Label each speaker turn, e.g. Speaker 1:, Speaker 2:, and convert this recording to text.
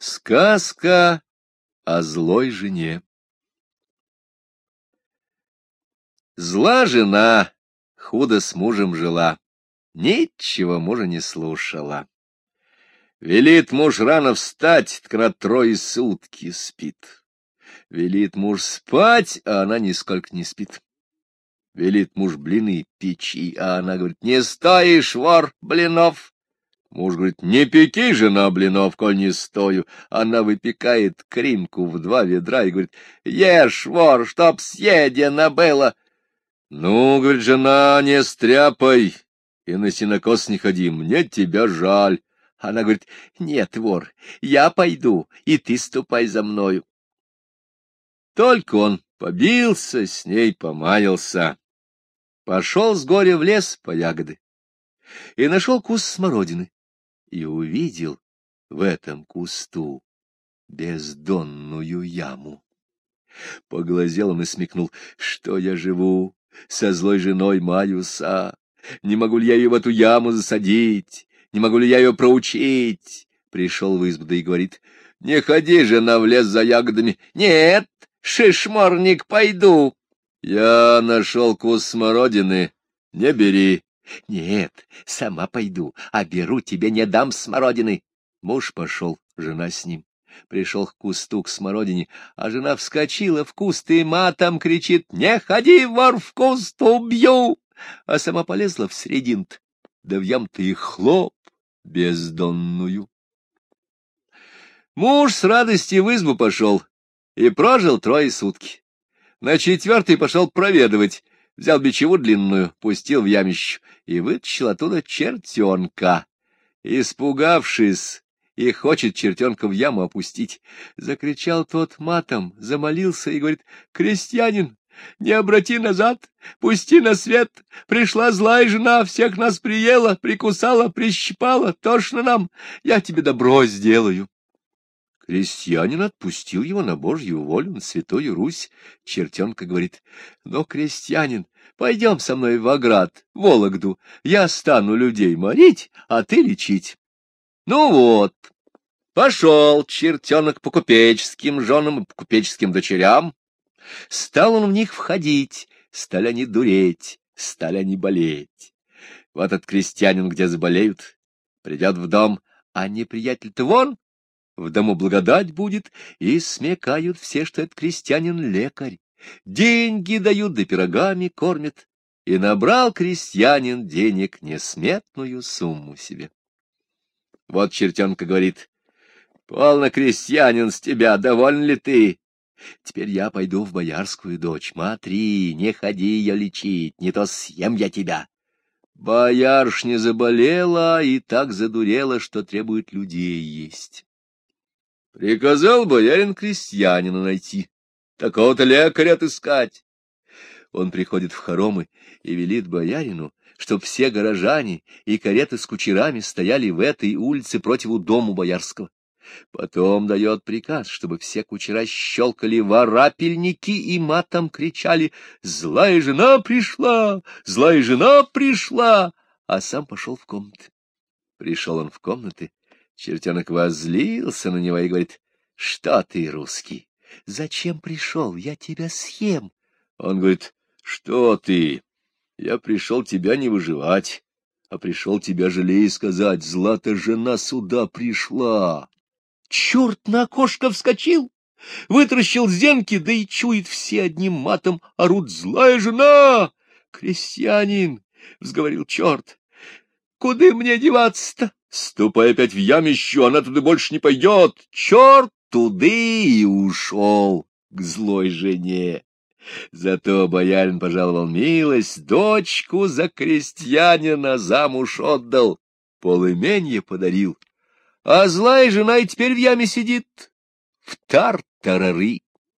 Speaker 1: Сказка о злой жене. Зла жена худо с мужем жила, ничего мужа не слушала. Велит муж рано встать, так на трое сутки спит. Велит муж спать, а она нисколько не спит. Велит муж блины печи, а она говорит, не стоишь, вор, блинов. Муж говорит, не пеки, жена, блинов, коль не стою. Она выпекает кринку в два ведра и говорит, ешь, вор, чтоб съедено было. Ну, говорит жена, не стряпай и на синокос не ходи, мне тебя жаль. Она говорит, нет, вор, я пойду, и ты ступай за мною. Только он побился, с ней помаялся. Пошел с горя в лес по ягоды и нашел куст смородины и увидел в этом кусту бездонную яму. Поглазел он и смекнул, что я живу со злой женой Маюса. Не могу ли я ее в эту яму засадить? Не могу ли я ее проучить? Пришел в избу, да и говорит, не ходи, жена, в лес за ягодами. Нет, шишморник, пойду. Я нашел куст смородины, не бери. — Нет, сама пойду, а беру тебе не дам смородины. Муж пошел, жена с ним. Пришел к кусту к смородине, а жена вскочила в куст и матом кричит «Не ходи, вор, в куст, убью!» А сама полезла в срединт, да в ям-то и хлоп бездонную. Муж с радости в избу пошел и прожил трое сутки. На четвертый пошел проведывать, взял бичеву длинную, пустил в ямищу и вытащил оттуда чертенка. Испугавшись, и хочет чертенка в яму опустить, закричал тот матом, замолился и говорит, «Крестьянин, не обрати назад, пусти на свет, пришла злая жена, всех нас приела, прикусала, прищипала, тошно нам, я тебе добро сделаю». Крестьянин отпустил его на Божью волю, на Святую Русь. Чертенка говорит, но, крестьянин, пойдем со мной в Аград, в Вологду, я стану людей морить, а ты лечить. Ну вот, пошел чертенок по купеческим женам и по купеческим дочерям. Стал он в них входить, стали они дуреть, стали они болеть. Вот этот крестьянин, где заболеют, придет в дом, а неприятель-то вон в дому благодать будет, и смекают все, что этот крестьянин-лекарь. Деньги дают, да пирогами кормят. И набрал крестьянин денег несметную сумму себе. Вот чертенка говорит, «Полно, крестьянин, с тебя, доволен ли ты? Теперь я пойду в боярскую дочь. Смотри, не ходи ее лечить, не то съем я тебя». Бояршня заболела и так задурела, что требует людей есть. Приказал боярин крестьянина найти, такого-то лекаря отыскать. Он приходит в хоромы и велит боярину, чтоб все горожане и кареты с кучерами стояли в этой улице против дому боярского. Потом дает приказ, чтобы все кучера щелкали ворапельники и матом кричали «Злая жена пришла! Злая жена пришла!» А сам пошел в комнаты. Пришел он в комнаты Чертенок возлился на него и говорит, — Что ты, русский? Зачем пришел? Я тебя съем. Он говорит, — Что ты? Я пришел тебя не выживать, а пришел тебя жалей сказать, злата жена сюда пришла. Черт на окошко вскочил, вытращил зенки, да и чует все одним матом, орут злая жена. Крестьянин, — взговорил черт, — куда мне деваться-то? Ступай опять в ямищу, она туда больше не пойдет. Черт туды и ушел к злой жене. Зато боярин пожаловал милость, дочку за крестьянина замуж отдал, полыменье подарил. А злая жена и теперь в яме сидит, в тартарары.